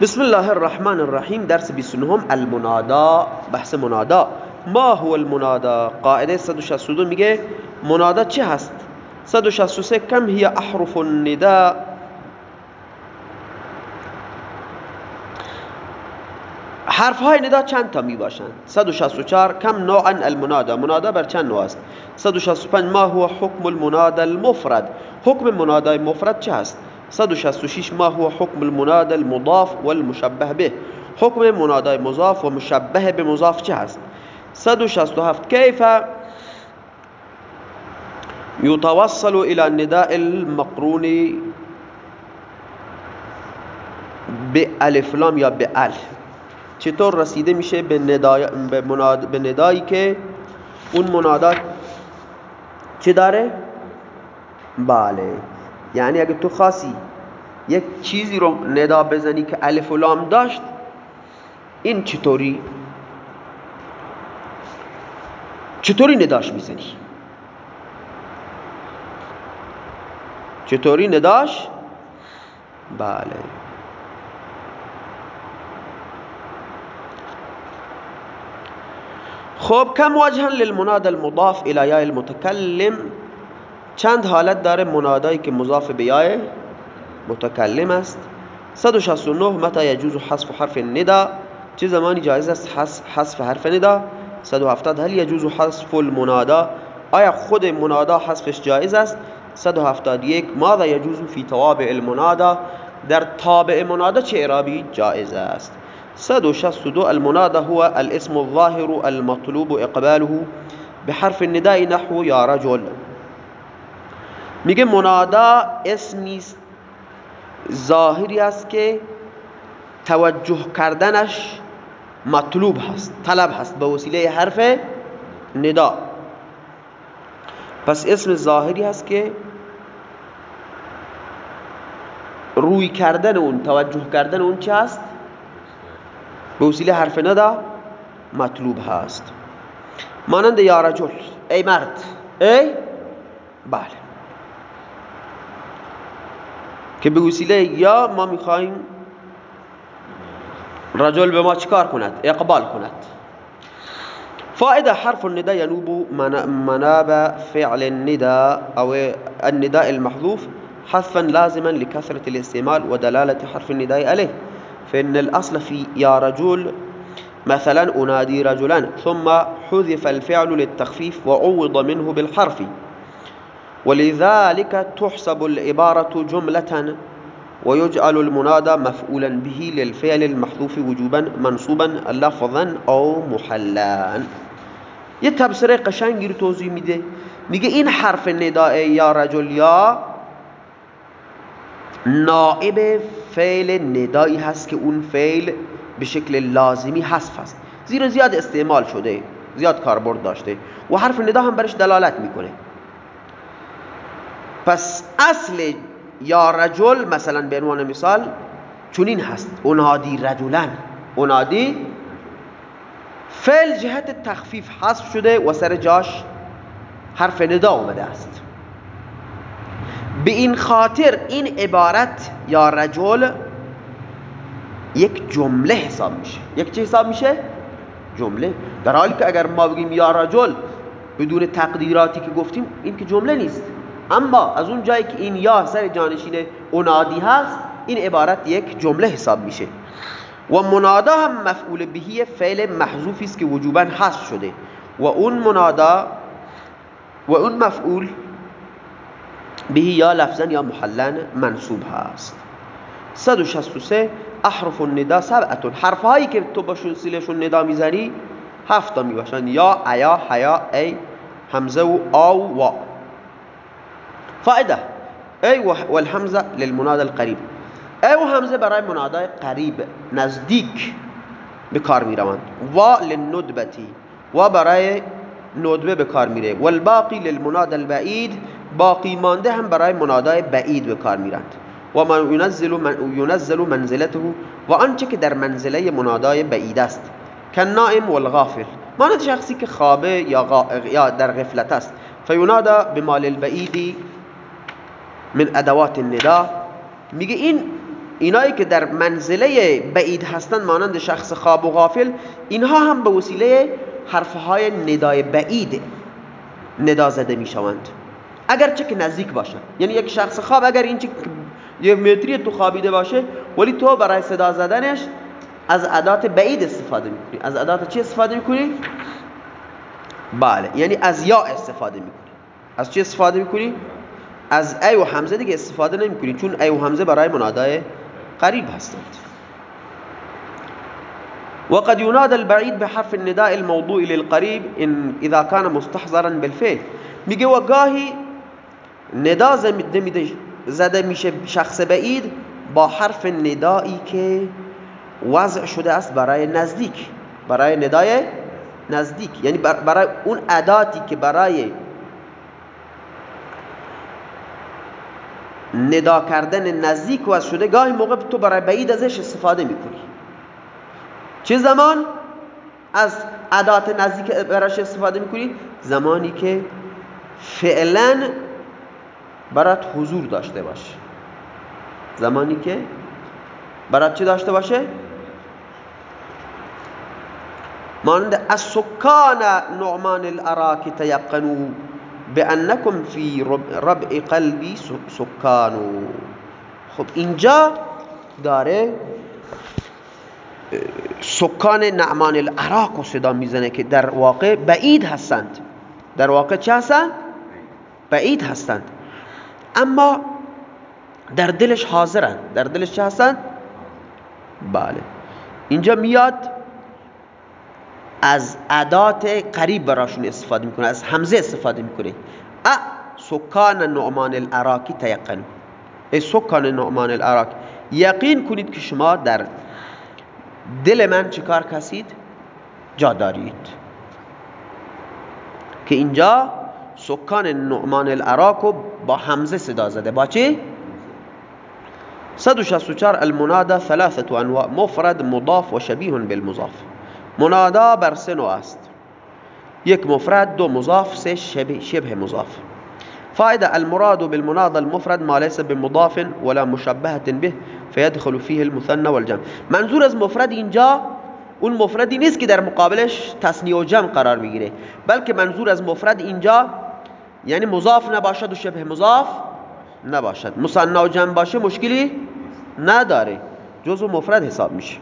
بسم الله الرحمن الرحیم درس 29 المنادا. بحث منادا. ما هو المنادا؟ قاعده 162 میگه منادا چه هست؟ 163 کم هی احرف النداء حرف های ندا چند تا می باشند 164 کم نوعا المنادا. منادا بر چند نوع است؟ 165 ما هو حکم المنادا المفرد. حکم منادای مفرد چه هست؟ 166 ما هو حکم المنادا المضاف والمشبه به. حکم منادای مضاف و مشبه به مضاف چه هست؟ 167 كيف يتوصل الى النداء المقرون بألف لام یا به الف. چطور رسیده میشه به, ندای به, مناد... به ندایی که اون منادا چه داره؟ بله. یعنی اگه تو خاصی یک چیزی رو ندا بزنی که الف و لام داشت این چطوری؟ چطوری نداش می‌زنی؟ چطوری نداش؟ بله خب کم وجها للمناد المضاف الى یای المتکلم چند حالت داره منادایی که مضاف به یای متکلم است. 169 متى يجوز حذف حرف النداء؟ چه زمانی جایز است حذف حرف ندا 170 هل يجوز حذف المنادا آیا خود منادا حذفش جایز است؟ 171 ماذا يجوز في توابع المنادا در تابع منادا چه اعرابی جایز است؟ 162 المنادا هو الاسم الظاهر المطلوب اقباله. بحرف النداء نحو یا رجل. میگه منادا اسمی ظاهری است که توجه کردنش مطلوب هست طلب هست به وسیله حرف ندا. پس اسم ظاهری هست که روی کردن اون توجه کردن اون چه هست به وسیله حرف ندا مطلوب هست. مانند یا رجل ای مرد ای؟ بله. که به وسیله یا ما میخوایم رجل به ما چکار کند؟ اقبال کند. فائدة حرف النداء ينوب مناب فعل النداء أو النداء المحذوف حذفا لازما لكثرة الاستعمال ودلالة حرف النداء عليه. فإن الأصل في يا رجل مثلا أنادي رجلا ثم حذف الفعل للتخفيف وعوض منه بالحرف. ولذلك تحسب العبارة جملة ويجعل المنادى مفعولا به للفعل المحذوف وجوبا منصوبا لفظا او محلا. یه تبصره قشنگی رو توضیح میده. میگه این حرف نداء یا رجل یا نائب فعل ندایی هست که اون فعل به شکل لازمی حذف هست زیرا زیاد استعمال شده زیاد کاربرد داشته. و حرف ندا هم برش دلالت می‌کنه. پس اصل یا رجل مثلا به عنوان مثال چونین هست. اونادی رجلن. اونادی فعل جهت تخفیف حذف شده و سر جاش حرف ندا اومده است. به این خاطر این عبارت یا رجل یک جمله حساب میشه. یک چه حساب میشه؟ جمله. در حالی که اگر ما بگیم یا رجل بدون تقدیراتی که گفتیم این که جمله نیست. اما از اون جایی که این یا سر جانشین اونادی هست این عبارت یک جمله حساب میشه. و منادا هم مفعول بهی فعل محذوفی است که وجوبا حذف شده. و اون منادا و اون مفعول بهی یا لفظا یا محلن منصوب هست. 163 احرف الندا سبعتون حرف هایی که تو با سیلشون ندا می‌زنی هفتا می‌باشن یا ایا حیا ای همزه و آو و فائده ای و الحمزه للمنادى القریب ای و همزه برای منادای قریب نزدیک به کار می‌روند و للندبتی و برای ندبه به کار میره و الباقی للمنادى البعید باقی مانده هم برای منادای بعید به کار میرند و من ینزل, من ینزل منزلته و آنچه که در منزله منادای بعید است. نائم و الغافل مانند شخصی که خوابه یا, یا در غفلت است. فینادا بمال البعیدی من ادوات الندا میگه این اینایی که در منزله بعید هستند مانند شخص خواب و غافل اینها هم به وسیله حرفهای ندای بعید ندا زده اگر چه که نزدیک باشه یعنی یک شخص خواب اگر این یه متری تو خوابیده باشه ولی تو برای صدا زدنش از ادات بعید استفاده می‌کنی از ادات چی استفاده می‌کنی؟ بله یعنی از یا استفاده می‌کنی از چی استفاده می‌کنی؟ از ای و حمزه دیگه استفاده نمی‌کنی چون ای و حمزه برای منادای قریب هستند. وقد ينادى البعيد بحرف النداء الموضوع للقريب إن إذا كان مستحضرا بالفعل. میگه و گاهی ندا زده میشه شخص بعید با حرف ندایی که وضع شده است برای نزدیک. برای ندای نزدیک. یعنی برای اون اداتی که برای ندا کردن نزدیک وضع شده گاهی موقع تو برای بعید ازش استفاده می‌کنی. چه زمان از ادات نزدیک براش استفاده می‌کنی؟ زمانی که فعلا برات حضور داشته باشه. زمانی که برات چی داشته باشه؟ مانند از سکان نعمان الاراک تیقنو بانکم فی ربع قلبی سکانو خب اینجا داره سکان نعمان العراق و صدا می‌زنه که در واقع بعید هستند. در واقع چه هستند؟ بعید هستند. اما در دلش حاضرن. در دلش چه هستن؟ بله. اینجا میاد از ادات قریب براشون استفاده می‌کنه از همزه استفاده می‌کنه. ا سکان نعمان العراقی تیقن. ای سکان نعمان العراق یقین کنید که شما در دل من چیکار کسید؟ جا دارید. که اینجا سکان نعمان العراق با حمزه صدا زده. با چی؟ 164 المنادا ثلاثة انواع. مفرد مضاف و شبیه بالمضاف. منادا بر سه نوع است. یک مفرد دو مضاف سه شبه, شبه مضاف. فائدة المراد بالمنادا المفرد ما ليس بمضاف ولا مشبهة به فيدخل فيه المثنى والجمع. منظور از مفرد اینجا اون مفردی نیست که در مقابلش تصنیه و جمع قرار می‌گیره بلکه منظور از مفرد اینجا یعنی مضاف نباشد و شبه مضاف نباشد. مصنع و جمع باشه مشکلی نداره. جزو مفرد حساب میشه.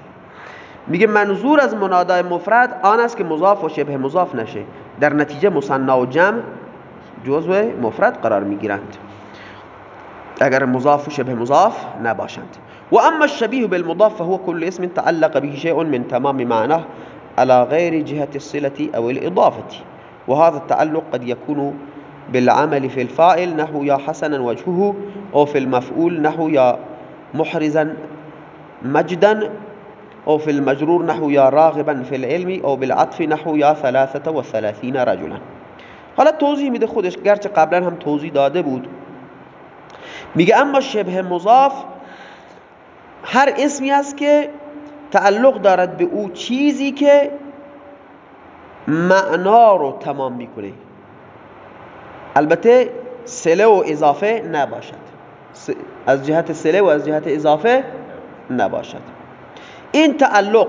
میگه منظور از منادای مفرد آن است که مضاف و شبه مضاف نشه. در نتیجه مصنع و جمع جزو مفرد قرار می‌گیرند. اگر مضاف و شبه مضاف نباشند. و اما الشبيه بالمضاف فهو كل اسم تعلق به شيء من تمام معناه على غير جهة الصلة أو الإضافة. وهذا التعلق قد يكون بالعمل في الفائل نحو يا حسنا وجهه أو في المفعول نحو يا محرزا مجدا أو في المجرور نحو يا راغبا في العلم أو بالعطف نحو يا ثلاثة وثلاثين رجلا. حالا توضیح میده خودش گرچه قبلا هم توضیح داده بود. میگه اما شبه مضاف هر اسمی است که تعلق دارد به او چیزی که معنا رو تمام می‌کنه. البته سله و اضافه نباشد. از جهت سله و از جهت اضافه نباشد. این تعلق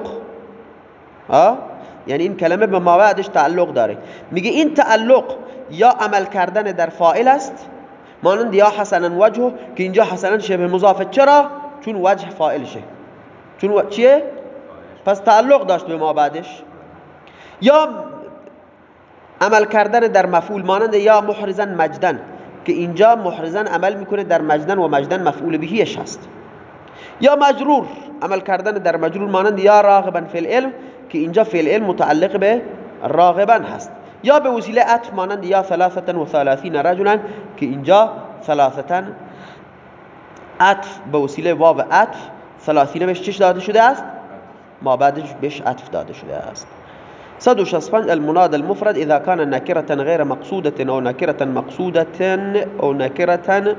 یعنی این کلمه به موعدش تعلق داره. میگه این تعلق یا عمل کردن در فائل است. مانند یا حسنا وجه که اینجا حسنا شبه مضافه چرا؟ چون وجه فائلشه چون چیه؟ پس تعلق داشت به ما بعدش. یا عمل کردن در مفعول مانند یا محرزن مجدن که اینجا محرزن عمل می‌کنه در مجدن و مجدن مفعول بهیش هست. یا مجرور. عمل کردن در مجرور مانند یا راغبا فی العلم که اینجا فی العلم متعلق به راغبا هست. یا به وسیله عطف مانند یا ثلاثتا و ثلاثین رجلا که اینجا ثلاثتا عطف به وسیله واو عطف ثلاثین بهش چش داده شده است؟ ما بعدش بهش عطف داده شده است. 165 المناد المفرد إذا كان نكرة غير مقصودة أو نكرة مقصودة أو نكرة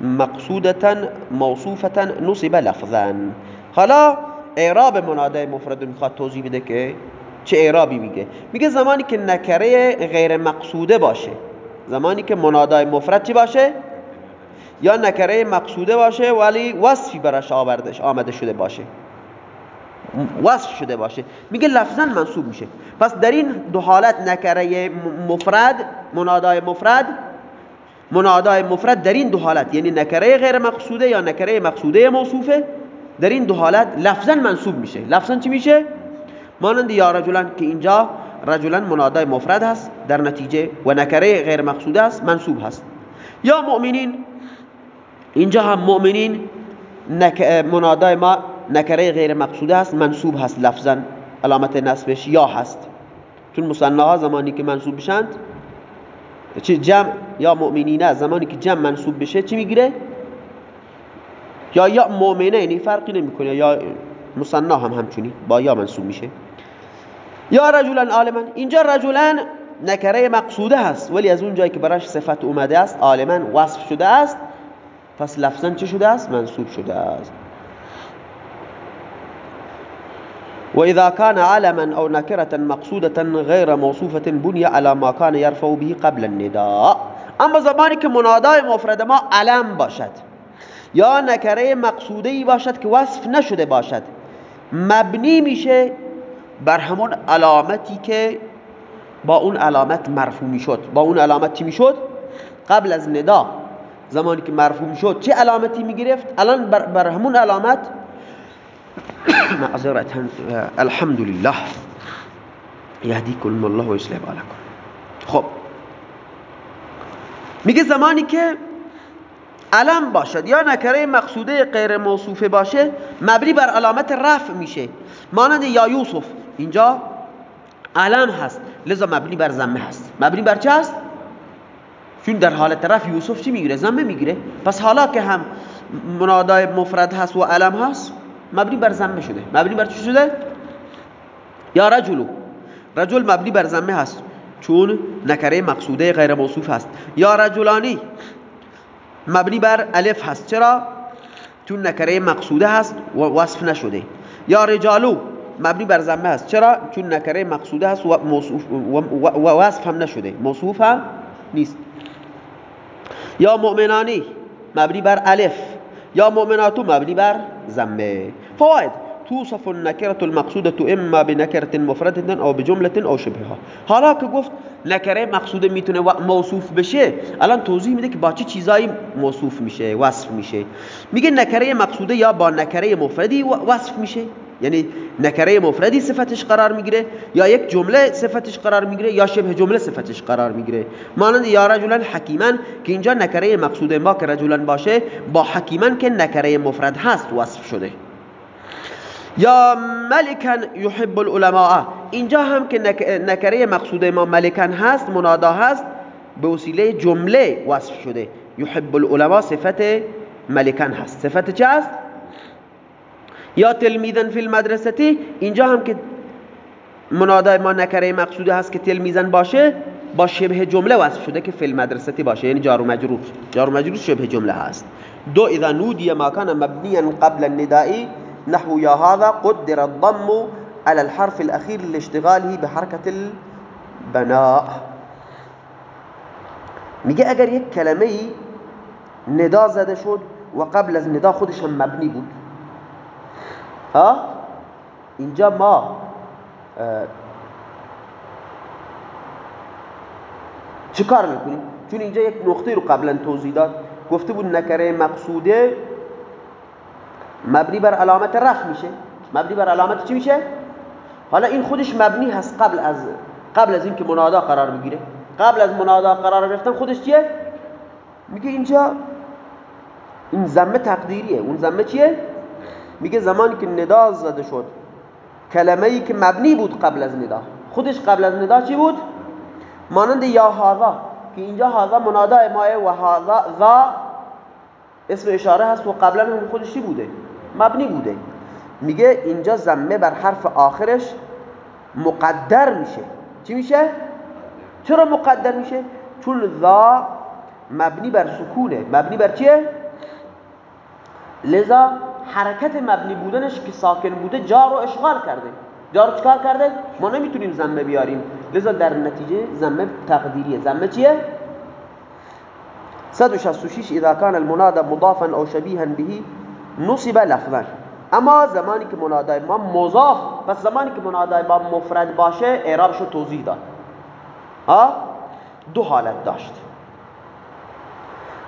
مقصودة موصوفة نصب لفظا. حالا اعراب منادای مفرد می‌خواد توضیح بده که چه اعرابی میگه. میگه زمانی که نکره غیر مقصوده باشه. زمانی که منادای مفرد چی باشه؟ یا نکره مقصوده باشه ولی وصفی براش آوردش آمده شده باشه. وصف شده باشه. میگه لفظا منصوب میشه. پس در این دو حالت نکره مفرد منادای مفرد منادای مفرد در این دو حالت یعنی نکره غیر مقصوده یا نکره مقصوده موصوفه در این دو حالت لفظا منصوب میشه. لفظا چی میشه؟ مانند یا رجلان که اینجا رجلان منادای مفرد هست در نتیجه و نکره غیر مقصوده است منصوب هست. یا مؤمنین اینجا هم مؤمنین منادای ما نکره غیر مقصوده هست منصوب هست لفظا. علامت نصبش یا هست. چون مصنعها زمانی که منصوب بشند چه جمع یا مؤمنینه زمانی که جمع منصوب بشه چی می‌گیره؟ یا یا مؤمنه یعنی فرقی نمی‌کنه یا مصنع هم همچونی با یا منصوب میشه. یا رجلن عالما اینجا رجلن نکره مقصوده هست ولی از اون جایی که براش صفت اومده است عالما وصف شده است پس لفظا چه شده است؟ منصوب شده است. وإذا كان علما أو نكرة مقصودة غير موصوفة بني على ما كان يرفع به قبل النداء. اما زمانی که منادای مفرد ما علم باشد. یا نکره مقصوده باشد که وصف نشده باشد. مبنی میشه بر همون علامتی که با اون علامت مرفوع می‌شد. با اون علامت چی می‌شد؟ قبل از ندا زمانی که مرفوع می‌شد چه علامتی می‌گرفت؟ الان بر, بر همون علامت معذرتا الحمد لله یهدیکم الله و یصلح بالکم. خب. میگه زمانی که علم باشد یا نکره مقصوده غیر موصوفه باشه مبنی بر علامت رفع میشه. مانند یا یوسف. اینجا علم هست لذا مبنی بر زمه هست. مبنی بر چه هست؟ چون در حالت رفع یوسف چی می‌گیره؟ زمه می‌گیره. پس حالا که هم منادای مفرد هست و علم هست مبنی بر زمه شده. مبنی بر چی شده؟ یا رجلو. رجل مبنی بر زمه هست چون نکره مقصوده غیر موصوف هست. یا رجلانی مبنی بر الف هست. چرا؟ چون نکره مقصوده هست و وصف نشده. یا رجالو مبنی بر زمه هست. چرا؟ چون نکره مقصوده هست و, موصوف و وصف هم نشده. موصوف هم نیست. یا مؤمنانی مبنی بر الف. یا مؤمناتو مبنی بر زمه فواید توصف النكرة المقصودة اما بنكرة مفردة او بجملة او شبهها. حالا که گفت نکره مقصوده می‌تونه موصوف بشه الان توضیح میده که با چه چیزایی موصوف میشه وصف میشه. میگه نکره مقصوده یا با نکره مفردی وصف میشه. یعنی نکره مفردی صفتش قرار می‌گیره یا یک جمله صفتش قرار می‌گیره یا شبه جمله صفتش قرار می‌گیره. مانند یا رجلن حکیمن که اینجا نکره مقصود ما که رجلن باشه با حکیمن که نکره مفرد هست وصف شده. یا ملکن یحب العلماء. اینجا هم که نکره مقصود ما ملکن هست منادا هست به وسیله جمله وصف شده. یحب العلماء صفت ملکن هست. صفت چه هست؟ یا تلمیذن فی المدرسه اینجا هم که منادای ما نکره مقصوده هست که تلمیذن باشه با شبه جمله وصف شده که فی المدرسه باشه یعنی جار و مجرور. جار و مجرور شبه جمله هست. دو اذا نودی ما کان مبنیا قبل النداء نحو یا هذا قدر الضم على الحرف الاخير لاشتغاله بحركه البناء. میگه اگر یک کلمه ندا زده شد و قبل از ندا خودش هم مبنی بود ها؟ اینجا ما چه کار می‌کنیم؟ چون اینجا یک نقطه رو قبلا توضیح داد. گفته بود نکره مقصوده مبنی بر علامت رفع میشه. مبنی بر علامت چی میشه؟ حالا این خودش مبنی هست قبل از قبل از اینکه منادا قرار بگیره. قبل از منادا قرار گرفتن خودش چیه؟ میگه اینجا این زمه تقدیریه. اون زمه چیه؟ میگه زمانی که ندا زده شد. کلمه ای که مبنی بود قبل از ندا. خودش قبل از ندا چی بود؟ مانند یا هاذا که اینجا هاذا منادا ماه و هاذا ذا اسم اشاره هست و قبلا هم خودش چی بوده؟ مبنی بوده. میگه اینجا زمه بر حرف آخرش مقدر میشه. چی میشه؟ چرا مقدر میشه؟ چون ذا مبنی بر سکونه. مبنی بر چیه؟ لذا حرکت مبنی بودنش که ساکن بوده جار رو اشغال کرده. جار چکار کرده؟ ما نمی‌تونیم زمه بیاریم. لذا در نتیجه زمه تقدیریه. زمه چیه؟ 166 اذا كان المنادى مضافا او شبيها به نصب لفظا. اما زمانی که منادای ما مضاف پس زمانی که منادای ما مفرد باشه اعرابشو توضیح داد. ها؟ دو حالت داشت.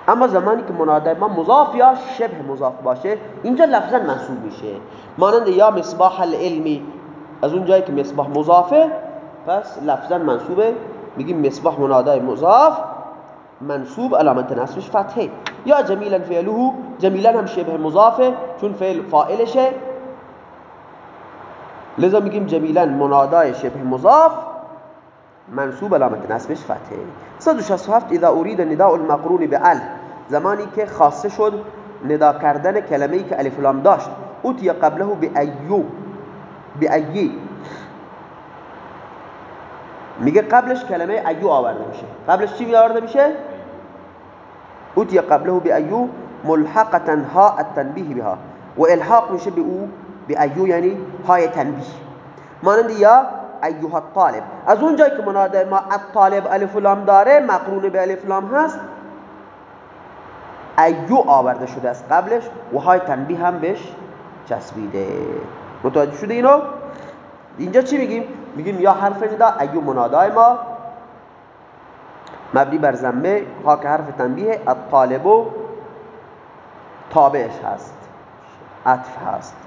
اما زمانی که منادای ما مضاف یا شبه مضاف باشه اینجا لفظا منصوب میشه. مانند یا مصباح العلمی از اون جایی که مصباح مضافه پس لفظا منصوبه. میگیم مصباح منادای مضاف منصوب علامت نصبش فتحه. یا جمیلا فعله جمیلا هم شبه مضافه چون فعل فائلشه لذا میگیم جمیلا منادای شبه مضاف. منصوب علامت نصبش فتحه. 167 اذا اريد نداء المقرون بال زمانی که خاصه شد ندا کردن کلمه ای که الف لام داشت أُتي قبله بأيّ به ایی میگه قبلش کلمه ایو آورده میشه. قبلش چی آورده میشه؟ أُتي قبله بأيّ ملحقةً ها التنبیه بها. و الحاق میشه به او به ایو یعنی های تنبیه. مانند یا أيها الطالب. از اون جایی که منادای ما الطالب الف لام داره مقرون به الف لام هست ایو آورده شده است قبلش و های تنبیه هم بهش چسبیده. متوجه شده اینو؟ اینجا چی میگیم؟ میگیم یا حرف ندا ایو منادای ما. مبنی بر ضمه ها که حرف تنبیه الطالب تابعش هست عطف هست.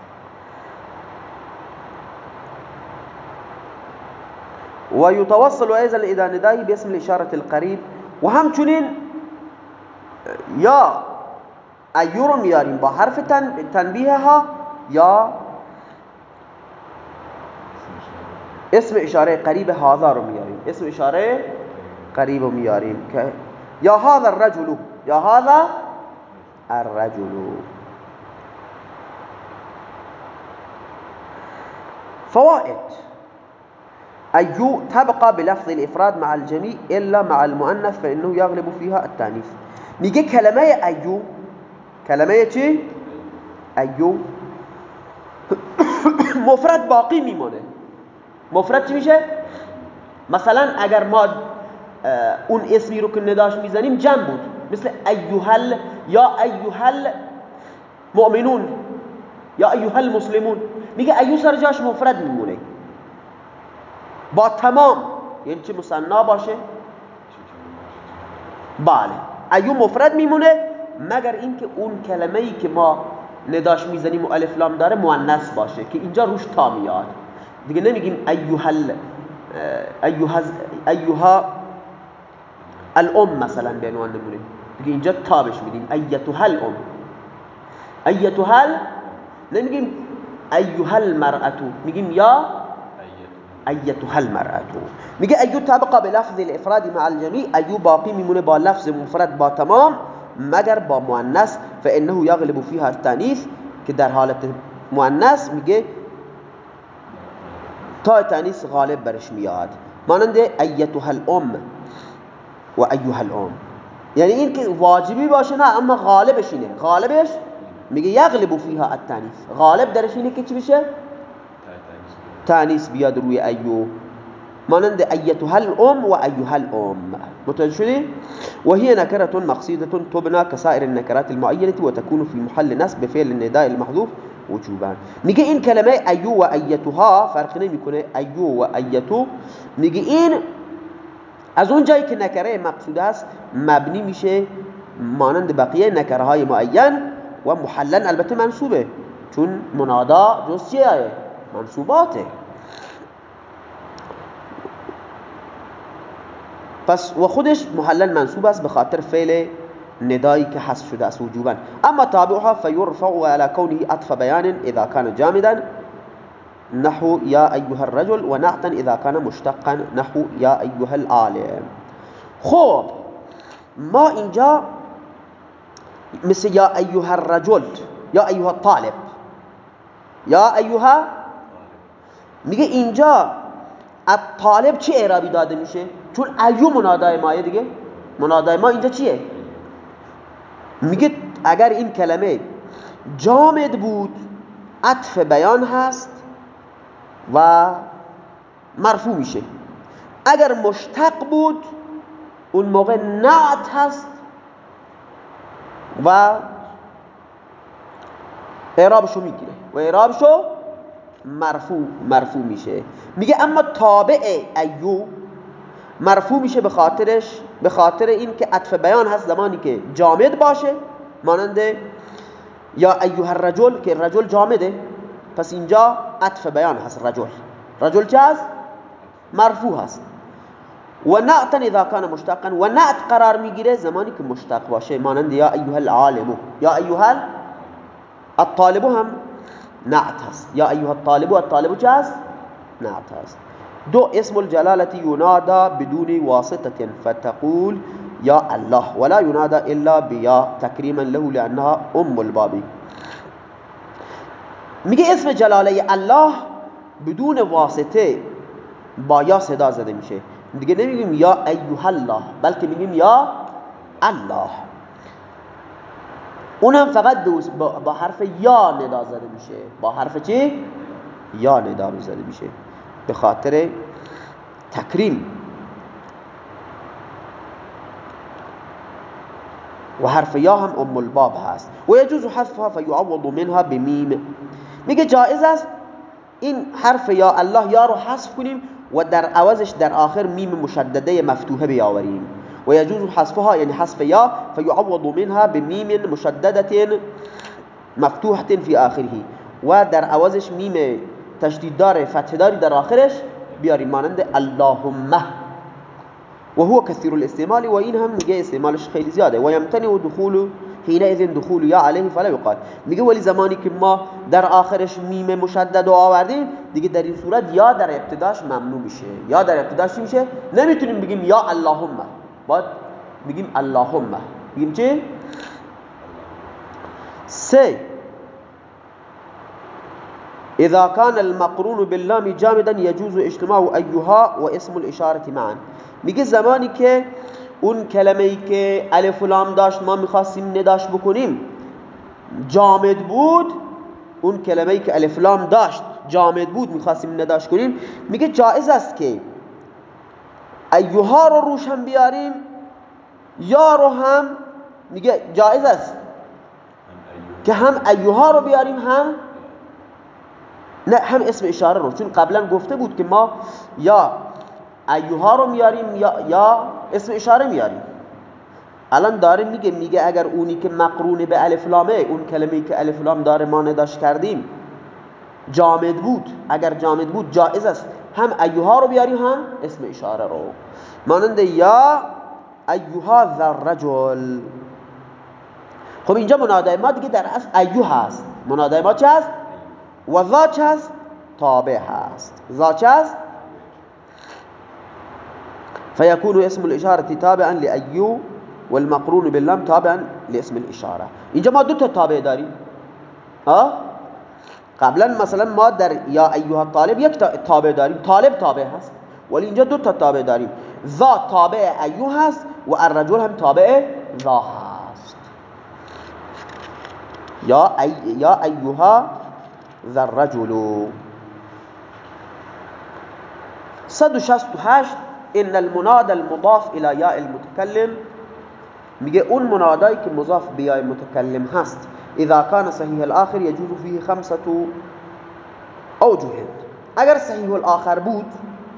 و یتوصل ایضا إلى ندایی باسم الإشارة القریب و همچنین یا ایو رو میاریم با حرف تنبیه ها اسم إشارة قریب هذا رو میاریم اسم إشارة قریب رو میاریم یا هذا الرجل. یا هذا الرجل. فوائد. أيو تبقى بلفظ الإفراد مع الجميع إلا مع المؤنث فإنه يغلب فيها التانيث میگه کلمه ایو کلمه چی؟ ایو مفرد باقی میمونه. مفرد چی میشه؟ مثلا اگر ما اون اسمی رو که نداش می‌زنیم جمع بود. مثل أيها الـ یا أيها المؤمنون یا أيها المسلمون. میگه ایو سر جاش مفرد میمونه. با تمام. یعنی چه مثنی باشه؟ بله. ایو مفرد میمونه مگر اینکه اون کلمه ای که ما نداش می‌زنیم و الف لام داره مؤنث باشه که اینجا روش تا میاد. دیگه نمیگیم أيها أيها أيها الام مثلا به عنوان نمونه. دیگه اینجا تابش میدیم أيتها الام أيتها نمیگیم أيها المرأة میگیم یا أيتها المرأة میگه ایو تبقى بلفظ الافراد مع الجميع ایو باقی میمونه با لفظ مفرد با تمام مگر با مؤنث فانه یغلب فيها التانيث که در حالت مؤنث میگه تا تانیث غالب برش میاد. مانند ایتها الام و ایها الام. یعنی این که واجبی باشه نه اما غالبش اینه. غالبش میگه یغلب فيها التانیث غالب درش اینه که چی بشه؟ تانیث بیاد روی ایو مانند ایتها الام و ایها الام متوجه شدی وهي نكرة مقصودة تبنى كسائر النكرات المعينة وتكون في محل نصب بفعل النداء المحذوف وجوبا. میگه این کلمه ایو و أيتها فرق نمیکنه ایو و ایتو میگه این از اون جایی که نکره مقصود است مبنی میشه مانند بقیه نکره های معین و محلاً. البته منصوبه چون منادا جز منصوباته. پس و خودش محلاً منصوب است به خاطر فعل ندایی که حذف شده است وجوبا. اما تابعها فيرفع على كونه عطف بيان اذا كان جامدا. نحو يا ايها الرجل ونعتا اذا كان مشتقا. نحو يا ايها العالم. خب ما اینجا مثل یا ایها الرجل یا ایها الطالب یا ایها میگه اینجا الطالب چه اعرابی داده میشه؟ چون ایو منادای مایه دیگه. منادای ما اینجا چیه؟ میگه اگر این کلمه جامد بود عطف بیان هست و مرفوع میشه. اگر مشتق بود اون موقع نعت هست و اعرابشو می‌گیره. و اعرابشو مرفوع مرفوع میشه. میگه اما تابع ایو مرفوع میشه به خاطرش به خاطر این که عطف بیان هست زمانی که جامد باشه مانند یا ایوه الرجل که رجل جامده. پس اینجا عطف بیان هست رجل. رجل چه هست؟ مرفوع هست. و نعتا اذا کان مشتقا و نعت قرار می‌گیره زمانی که مشتق باشه مانند یا ایوه العالم یا ایوه الطالب هم نعت هست یا ایوه الطالب الطالب چه هست؟ نعت هست دو اسم الجلالة ينادى بدون واسطة فتقول يا الله ولا ينادى إلا بيا تكريما له لأنها أم الباب. میگه اسم جلالة الله بدون واسطة با یا صدا زده میشه؟ دیگه نمیگیم یا ایها الله بلکه میگیم یا الله. اون هم فقط با حرف یا ندا زده میشه. با حرف چی؟ یا ندا زده میشه. به خاطر تکریم. و حرف یا هم ام الباب هست. و یجوز حذفها فیعوض منها بمیم. میگه جائز است این حرف یا الله یا رو حذف کنیم و در عوضش در آخر میم مشدده مفتوحه بیاوریم. و یجوز حذفها یعنی حذف یا فیعوض منها بمیم مشددة مفتوحة فی آخره. و در عوضش میم تشدیددار فتحه‌داری در آخرش بیاریم مانند اللهم. و هو کثیر الاستعمال و این هم میگه استعمالش خیلی زیاده. و یمتنع دخول حینئذ دخول یا علیه فلا یقال. میگه ولی زمانی که ما در آخرش میم مشدد آوردیم دیگه در این صورت یا در ابتداش ممنوع میشه. یا در ابتداش میشه؟ نمی‌تونیم بگیم یا اللهم. باید بگیم اللهم بگیم چه سه اذا كان المقرون باللام جامدا يجوز اجتماع ايها واسم الاشاره معا میگه زمانی که اون کلمه ای که الف و لام داشت ما می‌خواستیم نداش بکنیم جامد بود اون کلمه ای که الف لام داشت جامد بود می‌خواستیم نداش کنیم میگه جائز است که ایوها رو روش هم بیاریم یا رو هم میگه جائز است که هم ایوها رو بیاریم هم نه هم اسم اشاره رو چون قبلا گفته بود که ما یا ایوها رو میاریم یا, یا اسم اشاره میاریم الان داره میگه میگه اگر اونی که مقرون به الف لامه اون کلمه‌ای که الف لام داره ما نداشت کردیم جامد بود اگر جامد بود جائز است هم ایوها رو بیاریم هم اسم اشاره رو. مانند یا ایوها ذر رجل خب اینجا منادای ما دیگه در اصل ایوه هست. منادای ما چه هست؟ و ذا چه هست؟ تابع هست. ذا چه هست؟ فيكون اسم الإشارة تابعا لأيو والمقرون باللام تابعا لاسم الإشارة اینجا ما دو تا تابع داریم. ها قبلا مثلا ما در یا ایها طالب یک تابع داریم. طالب تابع هست ولی اینجا دو تا تابع داریم. ذا تابع ایو هست و الرجل هم تابع ذا هست. یا ای یا ایها ذا الرجل. 168 ان المنادى المضاف الى یاء المتكلم میگه اون منادایی که مضاف به یاء متکلم هست إذا كان صحیح الآخر يجوز فيه خمسة أوجه. أگر صحیح الآخر بود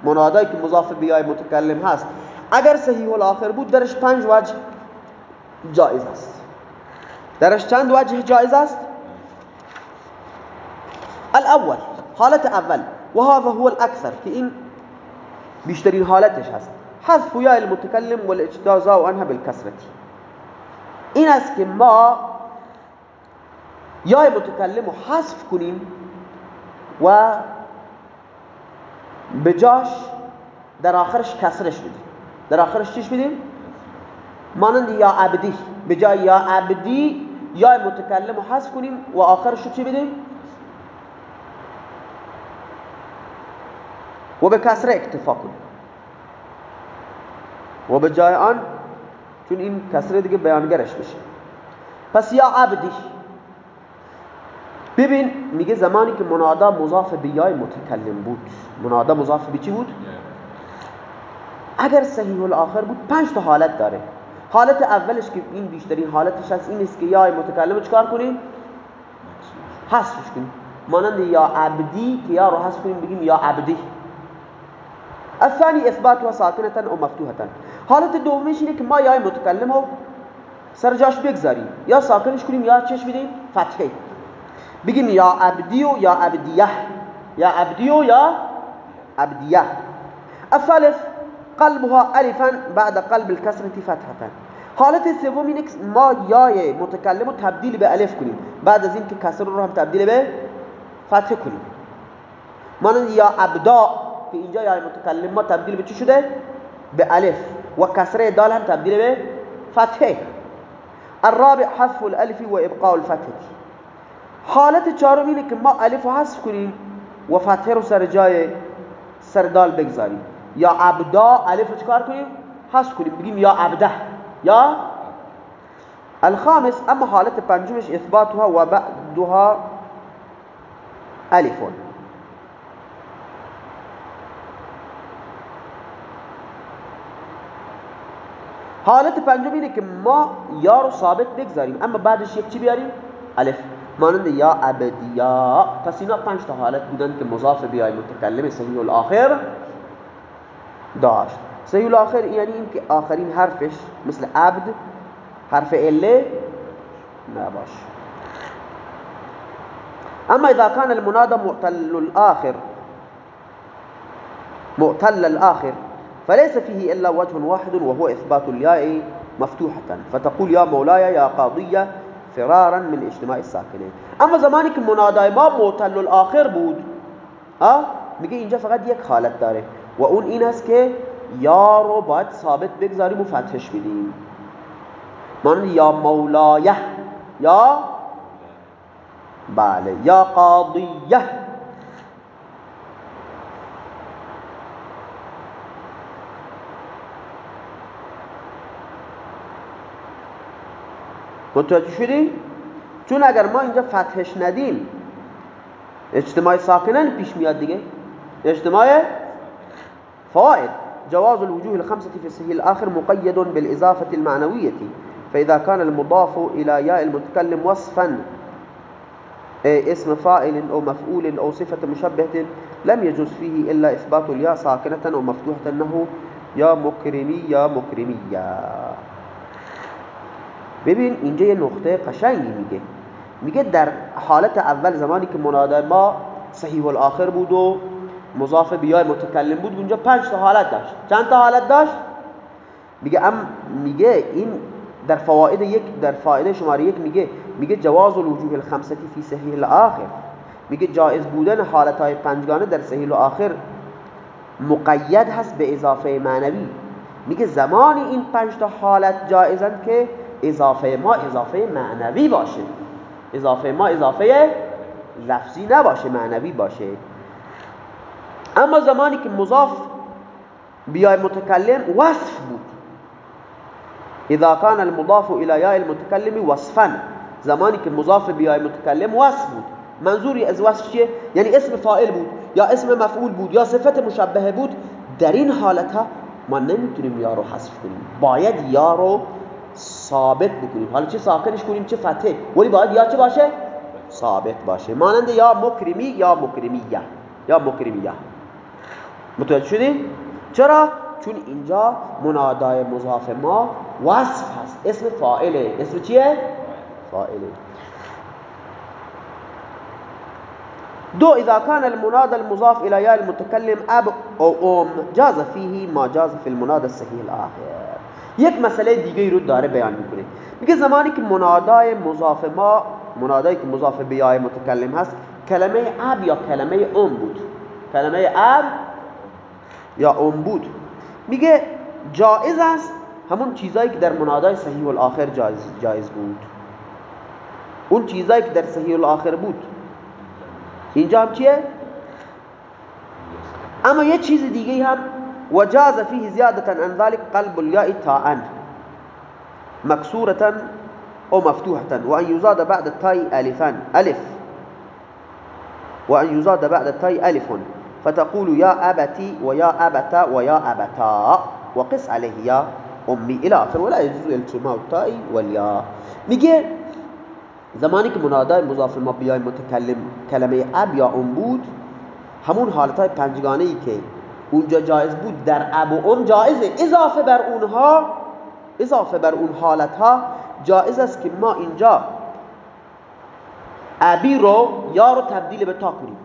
منادایی که مضاف به یاء متکلم هست اگر صحیح الآخر بود درش پنج وجه جایز است. درش چند وجه جایز است؟ الأول حالت اول و هذا هو الأكثر که این بیشترین حالتش هست. حذف یا المتکلم والاجتازاء عنها بالکسرتی این است که ما یا متکلم رو حذف کنیم و به جاش در آخرش کسرش بدیم. در آخرش چیش بدیم؟ مانند یا عبدی. به جای یا عبدی یا متکلم رو حذف کنیم و آخرش رو چی بدیم؟ و به کسره اکتفا کنیم. و به جای آن چون این کسره دیگه بیانگرش بشه. پس یا عبدی. ببین میگه زمانی که منادا مضاف به یای متکلم بود. منادا مضاف به چی بود؟ اگر صحیح الاخر بود پنج تا حالت داره. حالت اولش که این بیشترین حالتش هست این است که یا متکلم چکار کنیم؟ حذفش کنیم. مانند یا عبدی که یا رو حذف کنیم بگیم یا عبدی. الثاني اثباتها ساکنتا و مفتوحتا. حالت دومیش اینه که ما یا متکلم رو سر جاش بگذاریم. یا ساکنش کنیم یا چش بدیم؟ فتحه. بگیم یا عبدیو یا عبدیه. یا عبدیو یا عبدیه. الثالث قلبها الفا بعد قلب الكسرة فتحة. حالت سوم اینه که ما یای متکلم رو تبدیل به الف کنیم. بعد از اینکه کسر رو هم تبدیل به فتح کنیم. مانند یا عبدا که اینجا یای متکلم ما تبدیل به چی شده؟ به الف. و کسره دال هم تبدیل به فتحه الرابع حذف الالف و ابقاء الفتح. حالت چهارم اینه که ما الف رو حذف کنیم و فتحه رو سر جای سر دال بگذاریم. یا عبدا الف رو چکار کنیم؟ حذف کنیم. بگیم یا عبده. یا الخامس اما حالت پنجمش اثباتها و بعدها الف. حالت پنجم اینه که ما یا رو ثابت بگذاریم اما بعدش یک چی بیاریم؟ الف. مانند یا عبدیا پس اینا پنج تا حالت بودن که مضاف بیای متکلم صحیح الآخر داشت. صحیح الآخر یعنی این که آخرین حرفش مثل عبد حرف اله نباش. اما اذا كان المنادى معتل الآخر معتل الآخر فليس فيه إلا وجه واحد وهو إثبات الياء مفتوحة. فتقول يا مولاي يا قاضية فرارا من اجتماع الساكنين اما زمانی که منادای ما معتل الاخر بود میگه اینجا فقط یک حالت داره. و اون این است که یا رو باید ثابت بگذاریم و فتحش بدیم. مانند یا مولایه یا؟ بله. یا قاضیه. متوجه شدی؟ چون اگر ما اینجا فتحش ندیم اجتماع ساکنن پیش میاد دیگه. اجتماع فائد. جواز الوجوه الخمسة في الصحيح الآخر مقيد بالإضافة المعنوية. فإذا كان المضاف إلى ياء المتكلم وصفا أي اسم فاعل أو مفعول أو صفة مشبهة لم يجوز فيه إلا إثبات الياء ساكنة أو مفتوحة أنه يا مكرمي يا مكرمي ببین اینجا یه نقطه قشنگی میگه. میگه در حالت اول زمانی که منادای ما صحیح الاخر بود و مضاف بیای متکلم بود اونجا پنج تا حالت داشت. چند تا حالت داشت؟ میگه ام میگه این در فواید یک در فایده شماره یک میگه میگه جواز الوجوه الخمسه فی صحیح الاخر. میگه جایز بودن حالت های پنجگانه در صحیح الاخر مقید هست به اضافه معنوی. میگه زمانی این پنج تا حالت جایزند که اضافه ما اضافه معنوی باشه. اضافه ما اضافه لفظی نباشه معنوی باشه. اما زمانی که مضاف بیای متکلم وصف بود. اذا كان المضاف الى یای المتکلم وصفا. زمانی که مضاف بیای متکلم وصف بود. منظوری از وصف چیه؟ یعنی اسم فاعل بود یا اسم مفعول بود یا صفت مشبهه بود. در این حالت ها ما نمی‌تونیم یا رو حذف کنیم. باید یا رو ثابت بکنیم. حالا چه ساکنش کنیم چه فتحه ولی باید یا چه باشه؟ ثابت باشه. مانند یا مکرمی یا مکرمیه. یا مکرمیه. متوجه شدی؟ چرا؟ چون اینجا منادای مضاف ما وصف هست. اسم فاعله. اسم چیه؟ فاعله. دو اذا كان المنادى المضاف الى ياء المتكلم اب او ام جاز فيه ما جاز في المنادى الصحيح الاخر. یک مسئله دیگه رو داره بیان می‌کنه. میگه زمانی که منادای مضاف ما منادایی که مضاف بیای متکلم هست کلمه اب یا کلمه ام بود. کلمه اب یا ام بود. میگه جائز است همون چیزایی که در منادای صحیح الاخر جایز, جایز بود. اون چیزایی که در صحیح الاخر بود. اینجا هم چیه؟ اما یه چیز دیگه هم وجاز فيه زيادة عن ذلك قلب الياء تاء مكسورة أو مفتوحة وأن يزاد بعد التاء ألفان ألف. وأن يزاد بعد التاء ألف. فتقول يا أبتي ويا أبتا ويا أبتا وقس عليه يا امی الافر ولا يجوز التماع تای والیا میگه زمانی که منادای مضاف ما بیای متکلم کلمه أب یا أم بود. همون حالت های پنجگانه ای که اونجا جایز بود در اب و ام جایزه اضافه بر اونها اضافه بر اون حالت ها جایز است که ما اینجا ابی رو یا رو تبدیل به تا کنیم.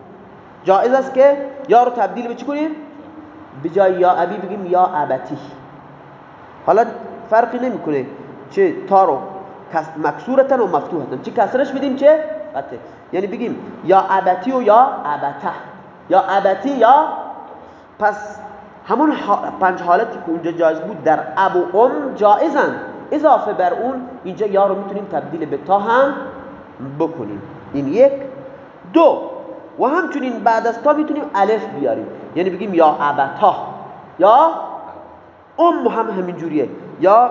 جایز است که یا رو تبدیل به چی کنیم؟ به جای یا ابی بگیم یا ابتی. حالا فرقی نمی‌کنه چه تا رو مکسورتن و مفتوحتن. چه کسرش بدیم چه؟ قطعه. یعنی بگیم یا ابتی و یا ابته. یا ابتی یا پس همون پنج حالتی که اونجا جایز بود در اب و ام جایزن اضافه بر اون اینجا یا رو می‌تونیم تبدیل به تا هم بکنیم. این یک. دو. و همچنین بعد از تا می‌تونیم الف بیاریم. یعنی بگیم یا ابتا یا ام هم همین جوریه. یا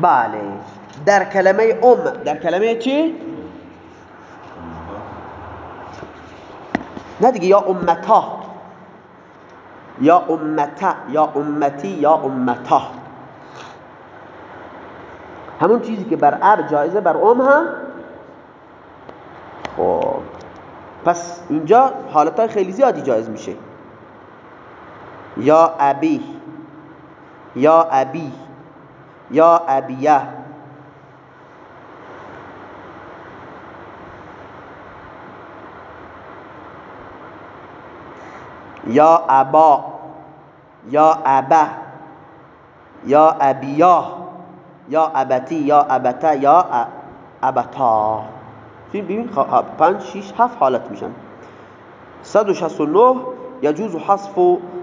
بله. در کلمه ام در کلمه چی؟ نه دیگه یا امتا. یا امتا یا امتی یا امتا. همون چیزی که بر اب جایزه بر ام هم خب. پس اینجا حالتهای خیلی زیادی جایز میشه. یا ابی. یا ابی. یا ابیه. یا ابا یا ابه یا ابیا یا ابتی یا ابتا یا ابتا. ببین پنج شیش هفت حالت میشن. 169 يجوز حذف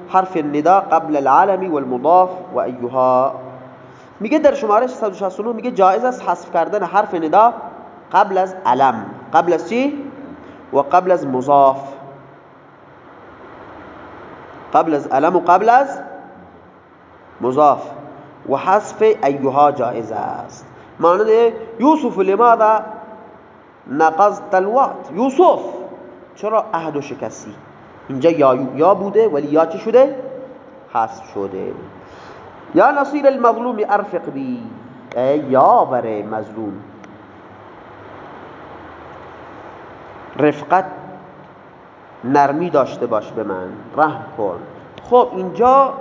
حرف النداء قبل العالم والمضاف و ایها. میگه در شماره 169 میگه جایز است حذف کردن حرف ندا قبل از علم. قبل از چی؟ و قبل از مضاف. قبل از علم و قبل از مضاف. و حذف ایها جایز است. معنی یوسف لماذا نقضت الوقت؟ یوسف! چرا عهد و شکستی؟ اینجا یا یا بوده ولی یا چی شده؟ حذف شده. یا نصیر المظلوم ارفق بی. ای یاور مظلوم. رفقت نرمی داشته باش به من. رحم کن. خب اینجا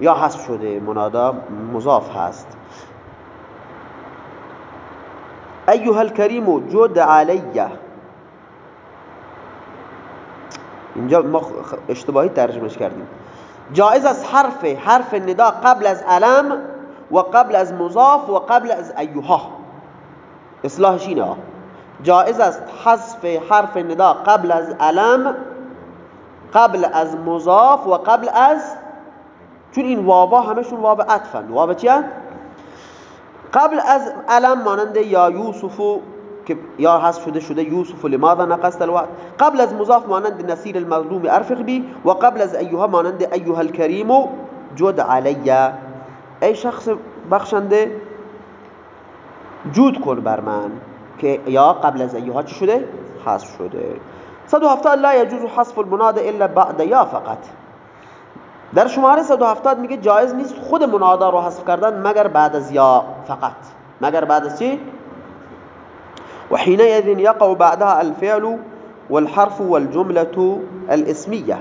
یا حذف شده منادا؟ مضاف هست. ایها الكریم جد علیه. اینجا ما اشتباهی ترجمهش کردیم. جایز از حرف حرف ندا قبل از علم و قبل از مضاف و قبل از ایوها اصلاحش اینه جایز است حذف حرف ندا قبل از علم قبل از مضاف و قبل از چون این واوا همشون واو عطفن. واو چیه؟ قبل از علم مانند یا یوسفو که یا حذف شده شده یوسف لماذا نقصت الوعد؟ قبل از مضاف مانند نصیر المظلوم ارفق بی و قبل از ایها مانند ایها الكریم جود علی. ای شخص بخشنده جود کن بر من. که یا قبل از ایها چی شده؟ حذف شده. 170 لا يجوز حذف المناد الا بعد یا فقط. در شماره 170 میگه جایز نیست خود منادا رو حذف کردن مگر بعد از یا فقط. مگر بعد از چی؟ وحينئذ يقع بعدها الفعل والحرف والجملة الاسمية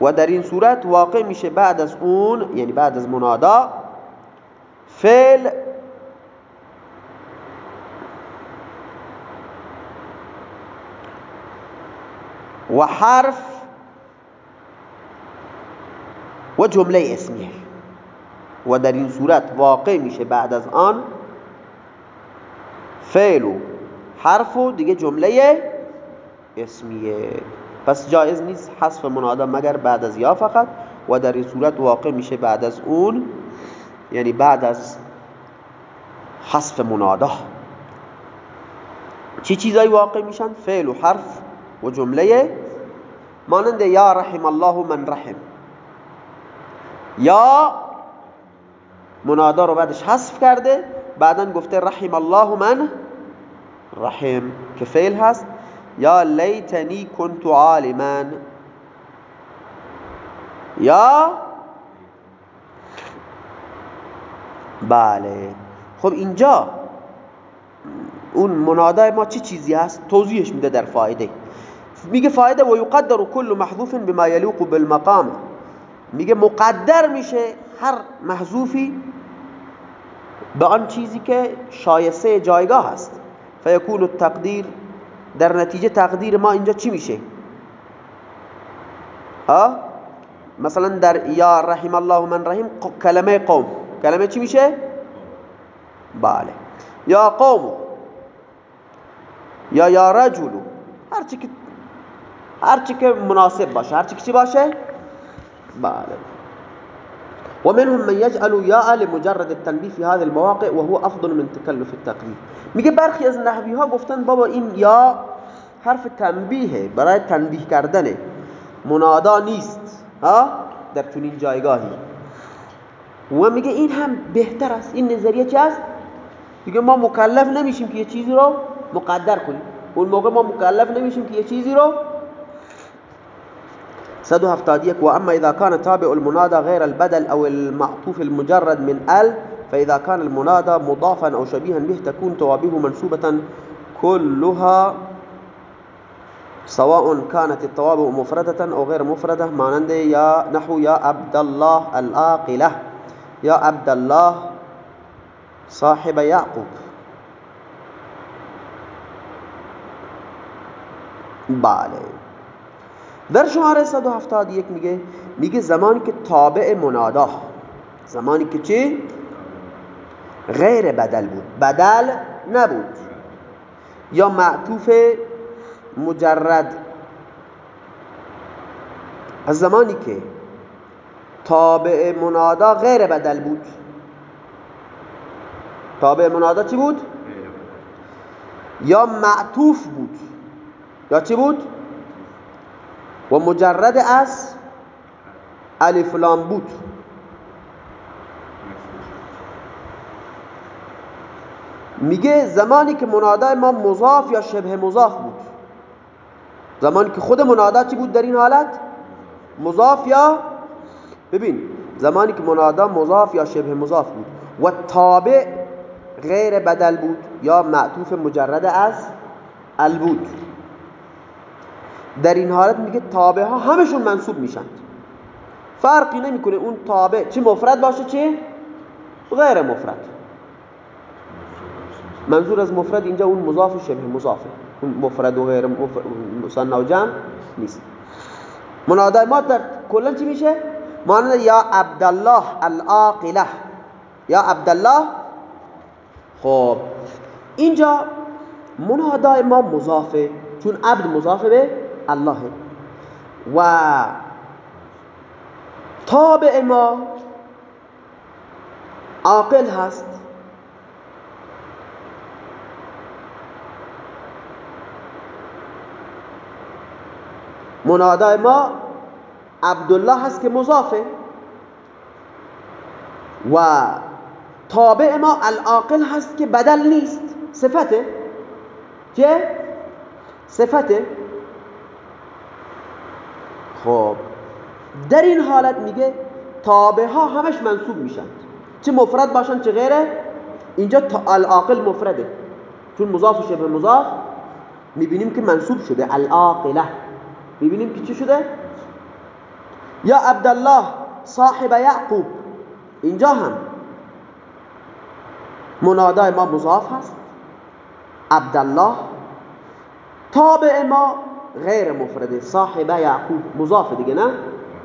و در این صورت واقع میشه بعد از اون یعنی بعد از منادا فعل و حرف و جمله اسمیه و در این صورت واقع میشه بعد از آن فعل حرف و دیگه جمله اسمیه. پس جایز نیست حذف منادا مگر بعد از یا فقط. و در این صورت واقع میشه بعد از اون یعنی بعد از حذف منادا چی چیزایی واقع میشن؟ فعل و حرف و جمله مانند یا رحم الله من رحم یا منادا رو بعدش حذف کرده بعدا گفته رحم الله من رحم که فعل هست یا لیتنی کنت عالما یا بله خب اینجا اون منادای ما چه چیزی هست توضیحش میده در فایده میگه فایده و یقدر کل محذوف بما یلیق بالمقام. میگه مقدر میشه هر محذوفی به آن چیزی که شایسته جایگاه هست فیکون التقدیر در نتیجه تقدیر ما اینجا چی میشه؟ ها؟ مثلا در یا رحم الله من رحیم کلمه قوم. کلمه چی میشه؟ بله. یا قوم یا یا رجل هر چی که هر که مناسب باشه هر چی چی باشه؟ بله. ومنهم من يجعل ياء لمجرد التنبيه في هذه المواقع وهو افضل من تكلف التقدير میگه برخی از نحوی ها گفتن بابا این یا حرف تنبیه برای تنبیه کردن منادا نیست ها؟ در چنین جایگاهی. و میگه این هم بهتر است این نظریه چی است؟ میگه ما مکلف نمیشیم که یه چیزی رو مقدر کنیم. اون موقع ما مکلف نمیشیم که یه چیزی رو صد هفتاديك وأما إذا كان تابع المنادى غير البدل أو المعطوف المجرد من ال فإذا كان المنادى مضافا أو شبيها به تكون توابيه منسوبة كلها سواء كانت التوابع مفردة أو غير مفردة. مانند يا نحو يا عبد الله الآقلة. يا عبد الله صاحب يعقوب. بله در شماره 171 میگه میگه زمانی که تابع منادا زمانی که چی؟ غیر بدل بود بدل نبود یا معطوف مجرد از زمانی که تابع منادا غیر بدل بود تابع منادا چی بود؟ یا معطوف بود یا چی بود؟ و مجرد از الف لام بود. میگه زمانی که منادای ما مضاف یا شبه مضاف بود. زمانی که خود منادا چی بود در این حالت؟ مضاف یا ببین زمانی که منادا مضاف یا شبه مضاف بود و تابع غیر بدل بود یا معطوف مجرد از ال بود. در این حالت میگه تابع ها همشون منصوب میشن. فرقی نمی‌کنه اون تابع چه مفرد باشه چه غیر مفرد. منظور از مفرد اینجا اون مضاف شبه مضافه اون مفرد و غیر مصنع و جمع نیست. منادای ما در کلا چی میشه؟ مانند یا عبدالله العاقله. یا عبدالله؟ خب اینجا منادای ما مضافه چون عبد مضافه به الله. و تابع ما عاقل هست. منادای ما عبدالله هست که مضافه. و تابع ما العاقل هست که بدل نیست. صفته؟ چه؟ صفته؟ خب در این حالت میگه تابع ها همش منصوب میشن. چه مفرد باشن چه غیره. اینجا العاقل مفرده. چون مضاف و شبه مضاف می‌بینیم که منصوب شده. العاقله. می‌بینیم که چی شده؟ یا عبدالله صاحب یعقوب. اینجا هم منادای ما مضاف هست. عبدالله تابع ما غیر مفرده صاحب یعقوب. مضاف دیگه نه؟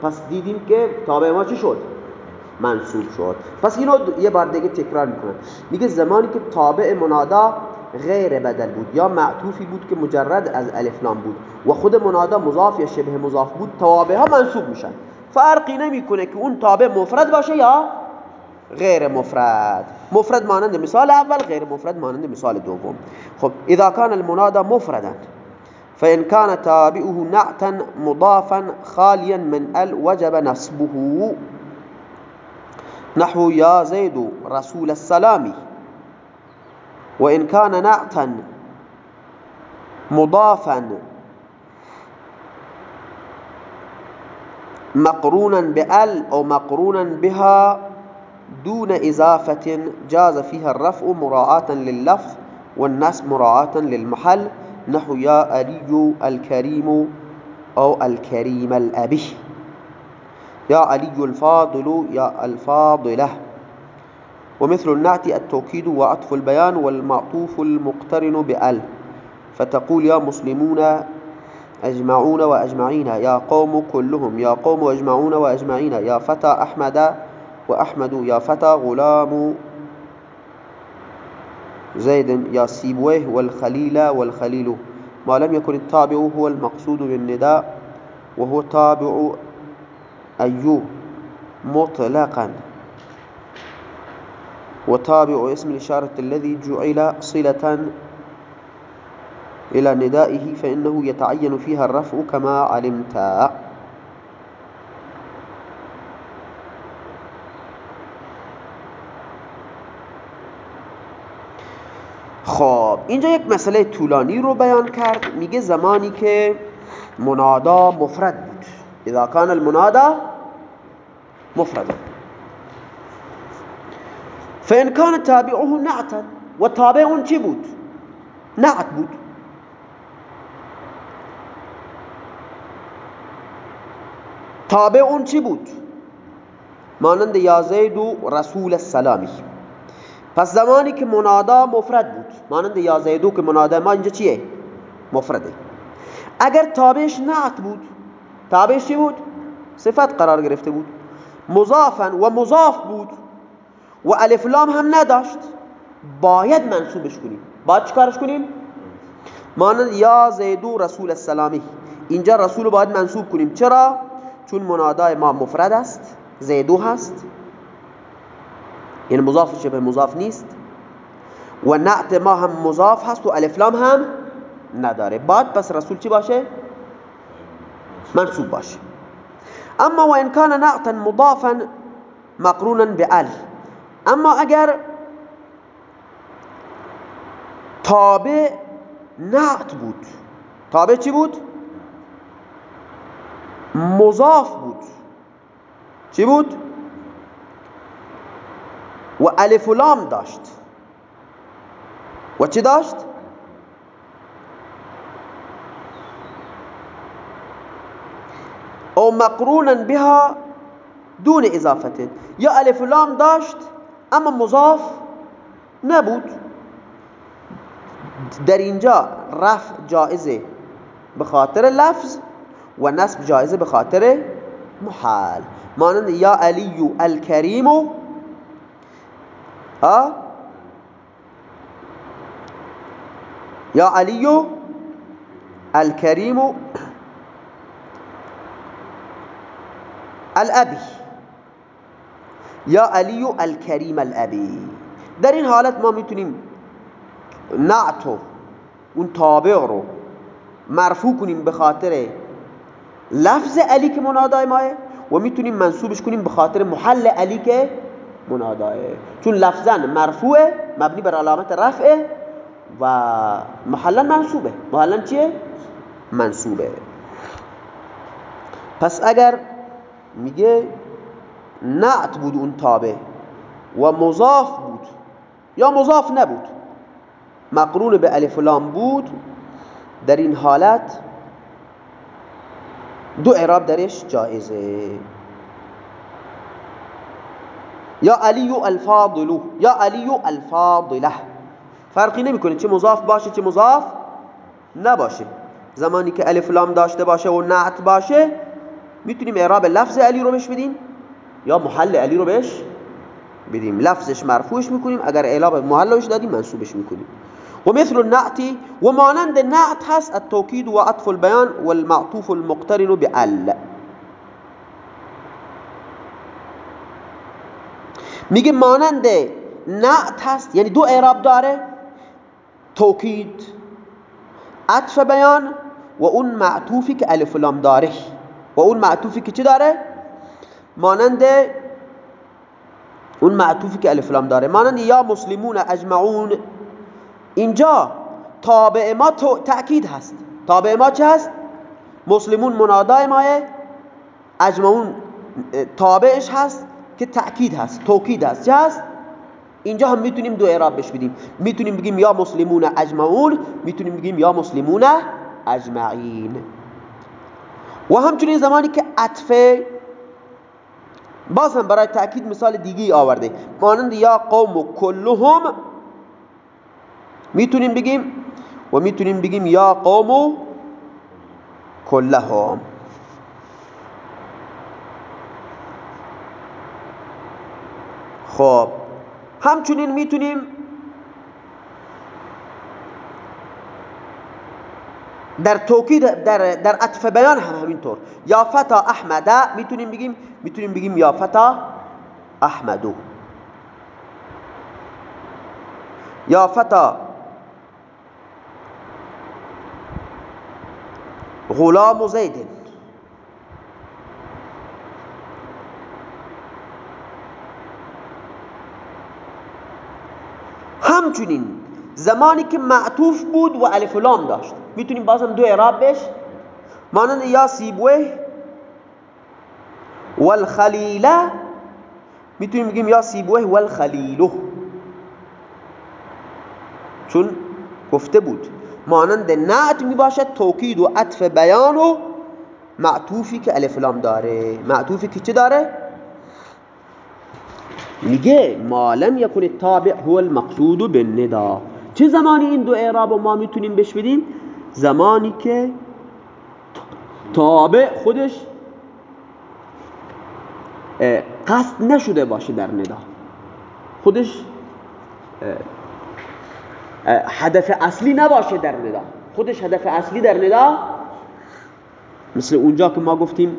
پس دیدیم که تابع ما چی شد؟ منصوب شد. پس اینو یه بار دیگه تکرار می‌کنم. میگه زمانی که تابع منادا غیر بدل بود یا معطوفی بود که مجرد از الفلام بود و خود منادا مضاف یا شبه مضاف بود توابع ها منصوب میشن. فرقی نمی‌کنه که اون تابع مفرد باشه یا غیر مفرد. مفرد مانند مثال اول غیر مفرد مانند مثال دوم. خب اذا كان المنادى مفردا. فإن كان تابعه نعتا مضافا خاليا من ال وجب نصبه نحو يا زيد رسول السلام. وإن كان نعتا مضافا مقرونا بأل أو مقرونا بها دون إضافة جاز فيها الرفع مراعاة لللفظ والنسب مراعاة للمحل. نحو يا علي الكريم أو الكريم الأبي. يا علي الفاضل يا الفاضلة. ومثل النعت التوكيد وعطف البيان والمعطوف المقترن بأل. فتقول يا مسلمون أجمعون وأجمعين. يا قوم كلهم يا قوم أجمعون وأجمعين. يا فتى أحمد وأحمد يا فتى غلام زيد يا سيبويه والخليل والخليل ما لم يكن التابع هو المقصود بالنداء وهو تابع أيوب مطلقا. وتابع اسم الإشارة الذي جعل صلة إلى ندائه فإنه يتعين فيها الرفع كما علمت. خب اینجا یک مسئله طولانی رو بیان کرد. میگه زمانی که منادا مفرد بود. اذا کان المنادا مفردا فان کان تابعه نعتا و تابع اون چی بود؟ نعت بود. تابع اون چی بود؟ مانند یا زید و رسول السلامی پس زمانی که منادا مفرد بود. مانند یا زیدو که منادا ما اینجا چیه؟ مفرده. اگر تابعش نعت بود تابعش چی بود؟ صفت قرار گرفته بود. مضافا و مضاف بود و الف لام هم نداشت. باید منصوبش کنیم. باید چیکارش کنیم؟ مانند یا زیدو رسول السلامی. اینجا رسول باید منصوب کنیم. چرا؟ چون منادای ما مفرد است زیدو هست. یعنی مضاف شبه مضاف نیست. و نعت ما هم مضاف هست و الفلام هم نداره بعد پس رسول چی باشه؟ منصوب باشه اما و ان کان نعتا مضافا مقرونا بال اما اگر تابع نعت بود تابع چی بود؟ مضاف بود چی بود؟ و الف و لام داشت و چی داشت؟ او مقرونا بها دون اضافت یا الف لام داشت اما مضاف نبود. در اینجا رفع جائزه به خاطر لفظ و نصب جائزه به خاطر محال. مانند یا علی الکریم ها یا علی الکریم الابی یا علی الکریم الابی. در این حالت ما می‌تونیم نعتو اون تابع رو مرفوع کنیم به خاطر لفظ علی که منادای ماه و می‌تونیم منصوبش کنیم به خاطر محل علی که مناداه چون لفظا مرفوع مبنی بر علامت رفع و محلا منصوبه. محلا چیه؟ منصوبه. پس اگر میگه نعت بود اون تابه و مضاف بود یا مضاف نبود مقرون به الف لام بود در این حالت دو اعراب درش جایزه. یا علی الفاضل یا علی الفاضله. فرقی نمی‌کنه چه مضاف باشه چه مضاف نباشه. زمانی که الف لام داشته باشه و نعت باشه می‌تونیم اعراب لفظ علی رو بهش بدیم یا محل علی رو بهش بدیم. لفظش مرفوعش می‌کنیم اگر اعراب محلش دادیم منصوبش می‌کنیم. و مثل النعت و مانند نعت هست التوکید و عطف البیان والمعطوف المقترن بأل میگه مانند نعت هست یعنی دو اعراب داره. توکید. عطف بیان و اون معطوفی که الف لام داره. و اون معطوفی که چی داره؟ مانند اون معطوفی که الف لام داره. مانند یا مسلمون اجمعون. اینجا تابع ما تأکید هست. تابع ما چه هست؟ مسلمون منادای ماه اجمعون تابعش هست که تأکید هست توکید هست. چه هست؟ اینجا هم می‌تونیم دو اعراب بش بدیم. می‌تونیم بگیم یا مسلمون اجمعون می‌تونیم بگیم یا مسلمون اجمعین. و همچنین زمانی که عطفه باز هم برای تأکید مثال دیگی آورده. مانند یا قوم کلهم می‌تونیم بگیم و می‌تونیم بگیم یا قوم کلهم. خب همچنین می‌تونیم در توکید در در عطف بیان هم همینطور. یا فتا احمد می‌تونیم بگیم می‌تونیم بگیم یا فتا احمدو یا فتا غلام زید همچنین. زمانی که معطوف بود و الف لام داشت. می‌تونیم بازم دو اعراب بش مانند یا سیبوه والخلیله. می‌تونیم بگیم یا سیبوه والخلیله چون گفته بود. مانند نعت می‌باشد توکید و عطف بیان و معطوفی که الف لام داره. معطوفی که چه داره؟ میگه ما لم یکن التابع هو المقصود بالندا چه زمانی این دو اعراب ما می‌تونیم بش بدیم؟ زمانی که تابع خودش قصد نشده باشه در ندا خودش هدف اصلی نباشه در ندا خودش هدف اصلی در ندا مثل اونجا که ما گفتیم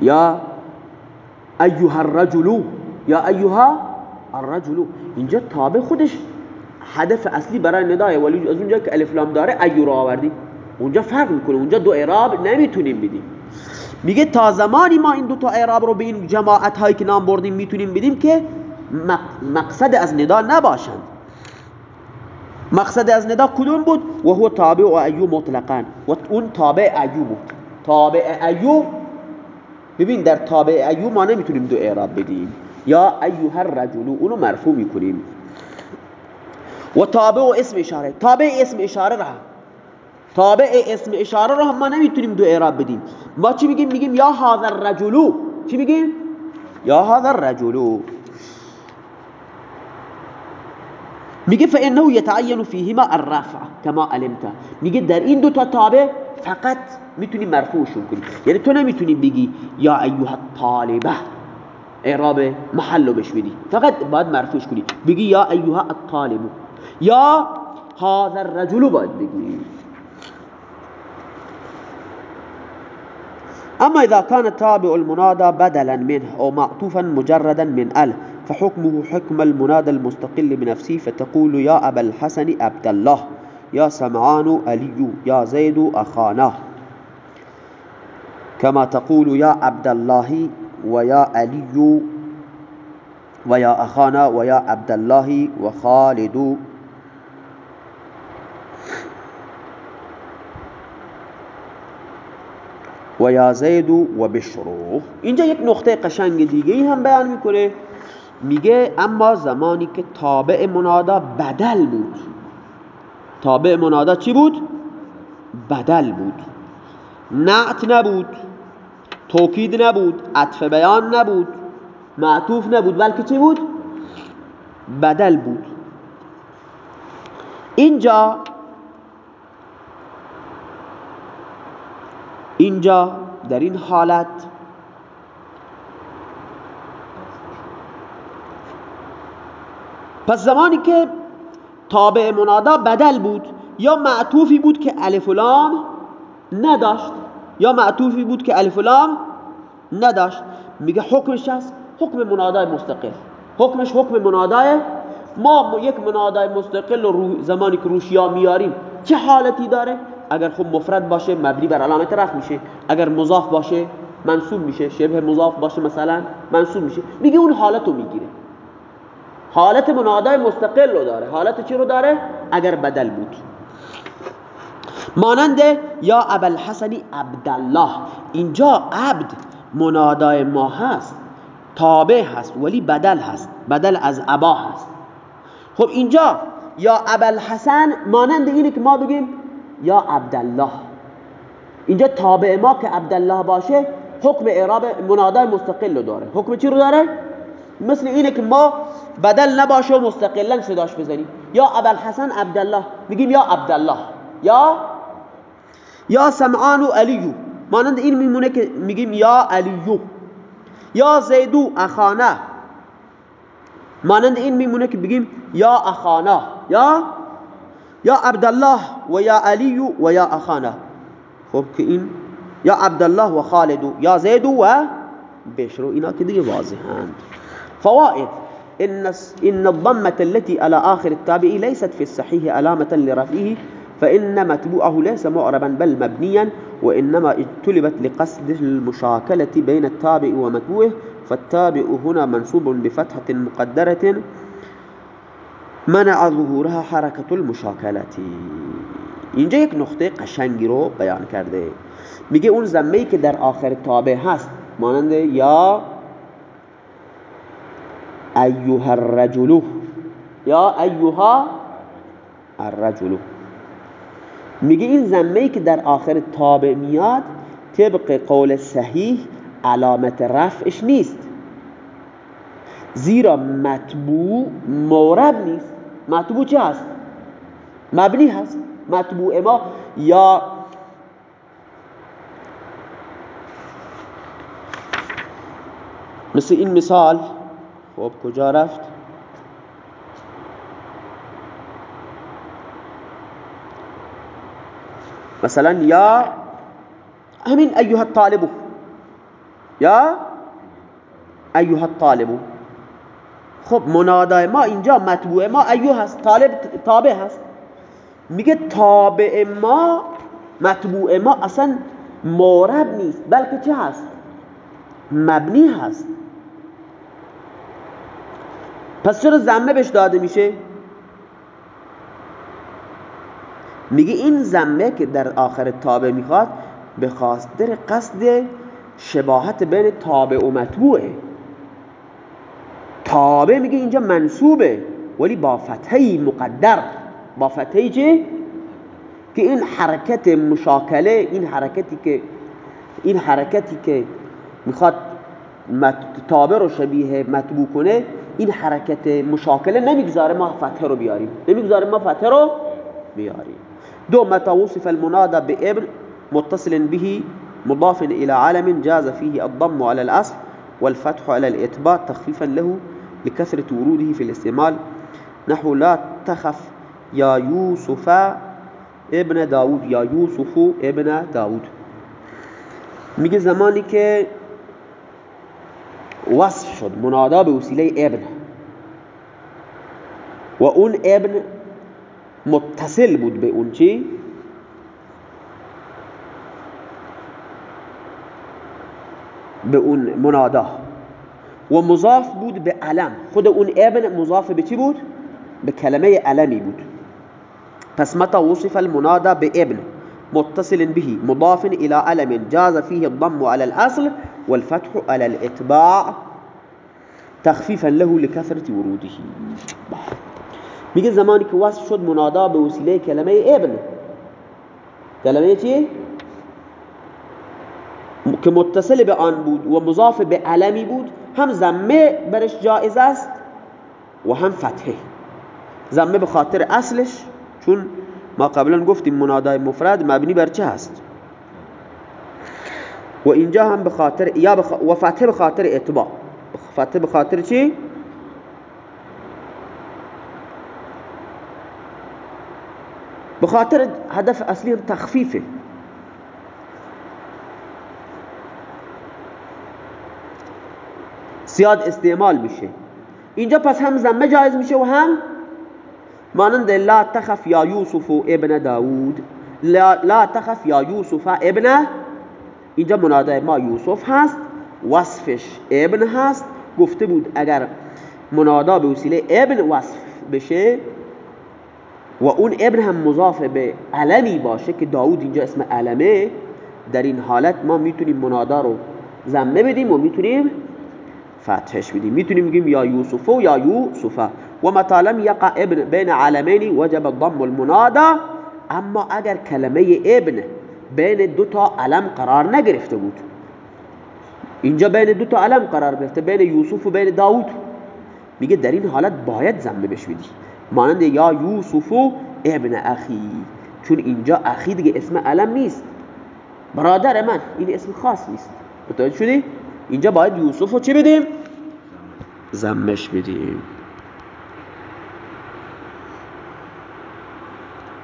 یا ایها الرجل یا ایها الرجل. اینجا تابع خودش هدف اصلی برای ندای ولی از اونجا که الف لام داره ایو رو آوردی. اونجا فرق می‌کنه. اونجا دو اعراب نمی‌تونیم بدیم. میگه تا زمانی ما این دو تا اعراب رو به این جماعت هایی که نام بردیم می‌تونیم بدیم که مقصد از ندا نباشند. مقصد از ندا کدوم بود؟ و هو تابع و ایو مطلقا. و اون تابع ایو بود. تابع ایو ببین در تابع ایو ما نمی‌تونیم دو اعراب بدیم. یا أيها الرجل اونو مرفوع می‌کنیم. و تابع و اسم اشاره. تابع اسم اشاره را. تابع اسم اشاره را ما نمی‌تونیم دو اعراب بدیم. ما چی میگیم؟ میگیم یا هذا الرجل. چی میگیم؟ یا هذا الرجل. میگه فانه يتعين فيهما الرفع كما علمت. میگه در این دو تا تابع فقط می‌تونی مرفوعشون کنی یعنی تو نمی‌تونی بگی یا ایها الطالبه. إعراب محل رو بش بدی فقط باید مرفوعش کنی بگی یا ایها الطالب. یا هذا الرجل باید بگی أما إذا كان تابع المنادى بدلا منه أو معطوفا مجردا من ال فحكمه حكم المنادى المستقل بنفسه. فتقول يا أبا الحسن عبد الله. يا سمعان علي. يا زيد أخاناه. كما تقول يا عبد الله ويا علي ويا أخانا ويا عبد الله وخالد و یا زید و بشرو اینجا یک نقطه قشنگ دیگه هم بیان می‌کنه. میگه اما زمانی که تابع منادا بدل بود. تابع منادا چی بود؟ بدل بود. نعت نبود. توکید نبود عطف بیان نبود معطوف نبود بلکه چی بود؟ بدل بود. اینجا اینجا در این حالت پس زمانی که تابع منادا بدل بود یا معطوفی بود که الف لام نداشت یا معطوفی بود که الف لام نداشت. میگه حکمش هست. حکم منادای مستقل. حکمش حکم منادای ما یک منادای مستقل رو زمانی که روش یا میاریم چه حالتی داره؟ اگر خب مفرد باشه مبنی بر علامت رفع میشه. اگر مضاف باشه منصوب میشه. شبه مضاف باشه مثلا منصوب میشه. میگه اون حالت رو می‌گیره. حالت منادای مستقل رو داره. حالت چی رو داره؟ اگر بدل بود. مانند یا ابوالحسنی عبدالله. اینجا عبد منادای ما هست تابع هست ولی بدل هست بدل از ابا هست. خب اینجا یا ابوالحسن مانند اینه که ما بگیم یا عبدالله. اینجا تابع ما که عبدالله باشه حکم اعراب منادای مستقل رو داره. حکم چی رو داره؟ مثل اینه که ما بدل نباشه و مستقلا صداش بزنیم. یا ابوالحسن عبدالله. میگیم یا عبدالله. یا یا سمعان و علیو مانند این میمونه که میگیم یا علیو یا زیدو اخانه مانند این میمونه که بگیم یا أخانا. یا؟ یا عبدالله و یا علی و یا أخانا. خب که این یا عبدالله و خالد یا زید و بشر اینا که دیگه واضحند. فوائد. إن إن الضمة التي على آخر التابع ليست في الصحيح علامة لرفعه فإن متبوعه ليس معربا بل مبنيا وإنما اجتلبت لقصد المشاكلة بين التابع ومتبوعه فالتابع هنا منصوب بفتحة مقدرة. منع ظهورها حركة المشاكلة. اینجا یک نقطه قشنگی رو بیان کرده. میگه اون زمه که در آخر تابع هست مانند یا ایوها الرجل یا ایوها الرجل. میگه این زمه که در آخر تابع میاد طبق قول صحیح علامت رفعش نیست زیرا مطبوع مورب نیست مطبوع چه هست؟ مبنی هست مطبوع ما یا مثل این مثال خب کجا رفت؟ مثلا یا همین ایها الطالبو یا ایها الطالبو خب منادای ما اینجا مطبوع ما ایوه هست طالب تابع هست. میگه تابع ما مطبوع ما اصلا مورب نیست بلکه چه هست؟ مبنی هست. پس چرا زمه بهش داده میشه؟ میگه این زمه که در آخر تابع می‌خواد به خاطر قصد شباهت بین تابع و مطبوعه. تابع میگه اینجا منصوبه ولی با فتحه مقدر. با فتحه چه؟ که این حرکت مشاکله این حرکتی که این حرکتی که می‌خواد تابع رو شبیه مطبوع کنه این حرکت مشاکله نمی‌گذاره ما فتحه رو بیاریم. نمی‌گذاره ما فتحه رو بیاریم. دو متى وصف المنادى بابن متصل به مضاف إلى عالم جاز فيه الضم على الأصل والفتح على الإتباع تخفيفا له لكثرة وروده في الاستعمال. نحو لا تخف يا يوسف ابن داود یا یوسف ابن داود. میگه زمانی که وصف شد منادا به وسیله ابن. و اون ابن متصل بود به اون چی؟ به اون منادا. و مضاف بود به علم. خود اون ابن مضاف به چی بود؟ به کلمه علمی بود. پس متى وصف المنادى بابن متصل به مضاف الى علم. جاز فيه الضم على الاصل والفتح على الاتباع تخفيفا له لكثرة وروده. میگه زمانی که وصف شد منادا به وسیله کلمه ابن کلمه چی؟ که متصل به آن بود و مضاف به علمی بود هم زمه برش جائز است و هم فتحه زمه به خاطر اصلش چون ما قبلا گفتیم منادای مفرد مبنی بر چه هست و اینجا هم به خاطر یا بخ... و فتحه به خاطر اتباع فتحه به خاطر چی؟ به خاطر هدف اصلی تخفیفه. زیاد استعمال میشه. اینجا پس هم زمه جایز میشه و هم مانند لا تخف یا یوسف ابن داود. لا, تخف یا یوسف ابن. اینجا منادای ما یوسف هست. وصفش ابن هست. گفته بود اگر منادا به وسیله ابن وصف بشه و اون ابن هم مضاف به علمی باشه که داود اینجا اسم علمه در این حالت ما می‌تونیم منادا رو زمه بدیم و می‌تونیم فتحش بدیم. می‌تونیم بگیم یا یوسف و یا یوسفه. و مطالم یقع ابن بین علمین وجب ضم المنادا اما اگر کلمه ابن بین دو تا علم قرار نگرفته بود. اینجا بین دو تا علم قرار گرفته بین یوسف و بین داود. میگه در این حالت باید زمه بش بدی مانند یا یوسف و ابن اخی چون اینجا اخی دیگه اسم علم نیست. برادر من این اسم خاص نیست. متوجه شدی؟ اینجا باید یوسف رو چی بدیم؟ زمش بدیم.